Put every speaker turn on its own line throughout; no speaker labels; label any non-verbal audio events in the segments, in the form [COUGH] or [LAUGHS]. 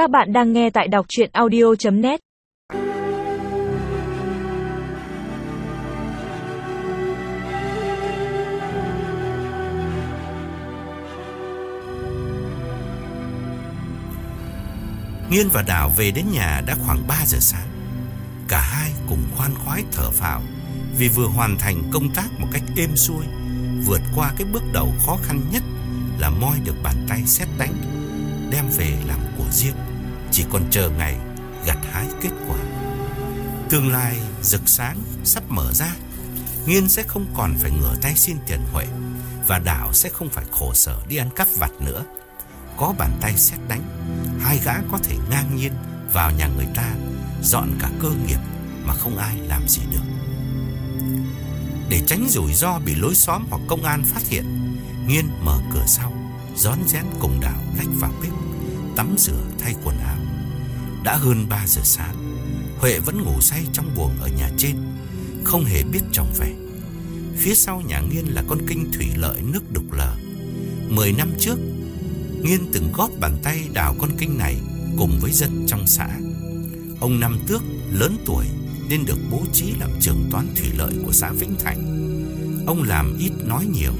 Các bạn đang nghe tại đọc chuyện audio.net
Nghiên và Đào về đến nhà đã khoảng 3 giờ sáng. Cả hai cùng khoan khoái thở phào vì vừa hoàn thành công tác một cách êm xuôi, vượt qua cái bước đầu khó khăn nhất là moi được bàn tay xét đánh, đem về làm của riêng, chỉ còn chờ ngày gặt hái kết quả. Tương lai rực sáng sắp mở ra, Nghiên sẽ không còn phải ngửa tay xin tiền Huệ và đảo sẽ không phải khổ sở đi ăn cắp vặt nữa. Có bàn tay xét đánh, hai gã có thể ngang nhiên vào nhà người ta, dọn cả cơ nghiệp mà không ai làm gì được. Để tránh rủi ro bị lối xóm hoặc công an phát hiện, Nghiên mở cửa sau, rón rén cùng Đào lách vào bếp, tắm rửa thay quần áo. Đã hơn 3 giờ sáng, Huệ vẫn ngủ say trong buồng ở nhà trên, không hề biết chồng về. Phía sau nhà Nghiên là con kinh thủy lợi nước đục lờ. Mười năm trước, Nghiên từng góp bàn tay đào con kinh này cùng với dân trong xã. Ông Năm Tước lớn tuổi nên được bố trí làm trưởng toán thủy lợi của xã Vĩnh Thành. Ông làm ít nói nhiều,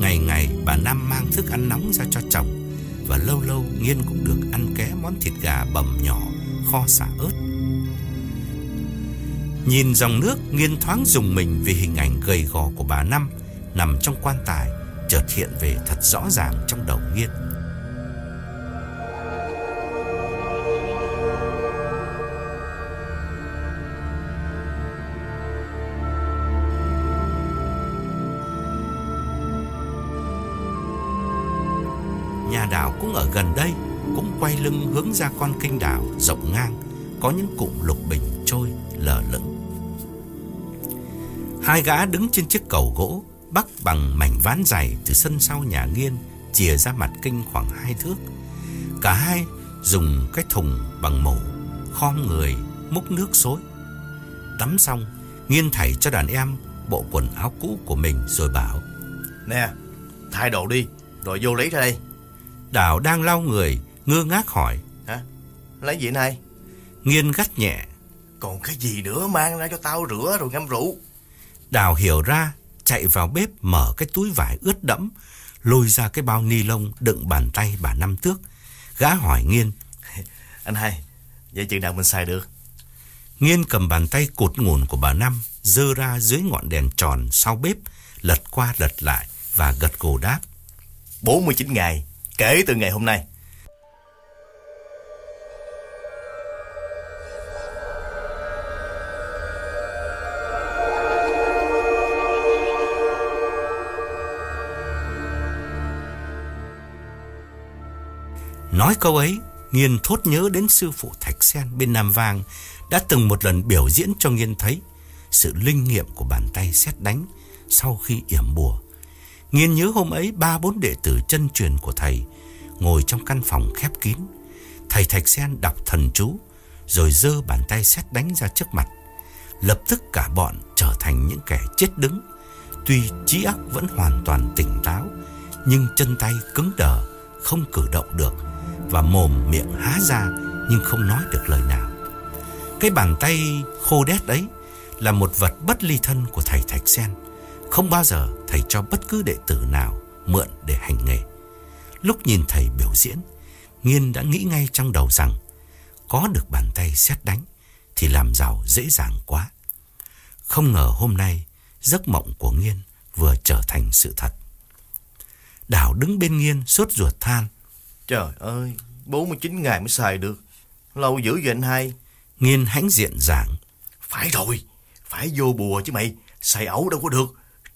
ngày ngày bà Năm mang thức ăn nóng ra cho chồng và lâu lâu Nghiên cũng được ăn ké món thịt gà bầm nhỏ, kho xả ớt. Nhìn dòng nước, Nghiên thoáng dùng mình vì hình ảnh gầy gò của bà Năm nằm trong quan tài, chợt hiện về thật rõ ràng trong đầu Nghiên. Nhà đảo cũng ở gần đây Cũng quay lưng hướng ra con kênh đảo Rộng ngang Có những cụm lục bình trôi lờ lững Hai gã đứng trên chiếc cầu gỗ Bắc bằng mảnh ván dày Từ sân sau nhà nghiên Chìa ra mặt kênh khoảng hai thước. Cả hai dùng cái thùng bằng mổ Khom người múc nước xối. Tắm xong Nghiên thảy cho đàn em Bộ quần áo cũ của mình rồi bảo
Nè, thay đồ đi, rồi vô lấy ra đây.
Đào đang lau người, ngơ ngác hỏi.
Hả? Lấy gì này?
Nghiên gắt nhẹ.
Còn cái gì nữa mang ra cho tao rửa rồi ngâm rượu.
Đào hiểu ra, chạy vào bếp mở cái túi vải ướt đẫm, lôi ra cái bao ni lông đựng bàn tay bà Năm Tước. Gã hỏi Nghiên. [LAUGHS]
Anh hai, vậy chừng nào mình xài được?
Nghiên cầm bàn tay cụt ngùn của bà Năm, dơ ra dưới ngọn đèn tròn sau bếp, lật qua lật lại và gật gù đáp.
49 ngày, kể từ ngày hôm nay.
Nói câu ấy, Nghiên thốt nhớ đến sư phụ Thạch Sen bên Nam Vang đã từng một lần biểu diễn cho Nghiên thấy sự linh nghiệm của bàn tay xét đánh sau khi yểm bùa. Nghiên nhớ hôm ấy ba bốn đệ tử chân truyền của thầy ngồi trong căn phòng khép kín. Thầy Thạch Sen đọc thần chú rồi dơ bàn tay xét đánh ra trước mặt. Lập tức cả bọn trở thành những kẻ chết đứng. Tuy trí óc vẫn hoàn toàn tỉnh táo nhưng chân tay cứng đờ, không cử động được và mồm miệng há ra nhưng không nói được lời nào. Cái bàn tay khô đét ấy là một vật bất ly thân của thầy Thạch Sen. Không bao giờ thầy cho bất cứ đệ tử nào mượn để hành nghề. Lúc nhìn thầy biểu diễn, Nghiên đã nghĩ ngay trong đầu rằng có được bàn tay xét đánh thì làm giàu dễ dàng quá. Không ngờ hôm nay giấc mộng của Nghiên vừa trở thành sự thật. Đào đứng bên Nghiên sốt ruột than.
Trời ơi, 49 ngày mới xài được. Lâu dữ vậy anh hai.
Nghiên hãnh diện giảng.
Phải rồi, phải vô bùa chứ mày. Xài ẩu đâu có được.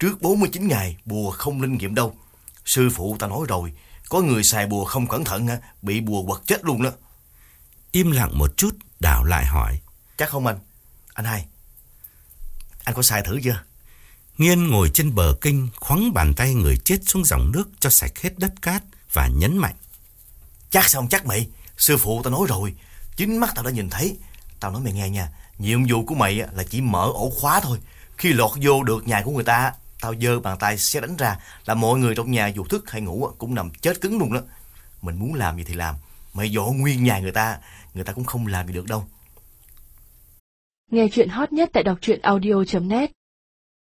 Trước 49 ngày, bùa không linh nghiệm đâu. Sư phụ ta nói rồi, có người xài bùa không cẩn thận bị bùa quật chết luôn đó.
Im lặng một chút, Đào lại hỏi.
Chắc không anh? Anh hai, anh có xài thử chưa?
Nghiên ngồi trên bờ kinh, khoắng bàn tay người chết xuống dòng nước cho sạch hết đất cát và nhấn mạnh.
Chắc xong chắc mày, sư phụ tao nói rồi, chính mắt tao đã nhìn thấy. Tao nói mày nghe nha, nhiệm vụ của mày là chỉ mở ổ khóa thôi. Khi lọt vô được nhà của người ta, Tao giơ bàn tay sẽ đánh ra là mọi người trong nhà dù thức hay ngủ cũng nằm chết cứng luôn đó. Mình muốn làm gì thì làm. Mày dỗ nguyên nhà người ta, người ta cũng không làm gì được đâu.
Nghe chuyện hot nhất tại đọc truyện audio.net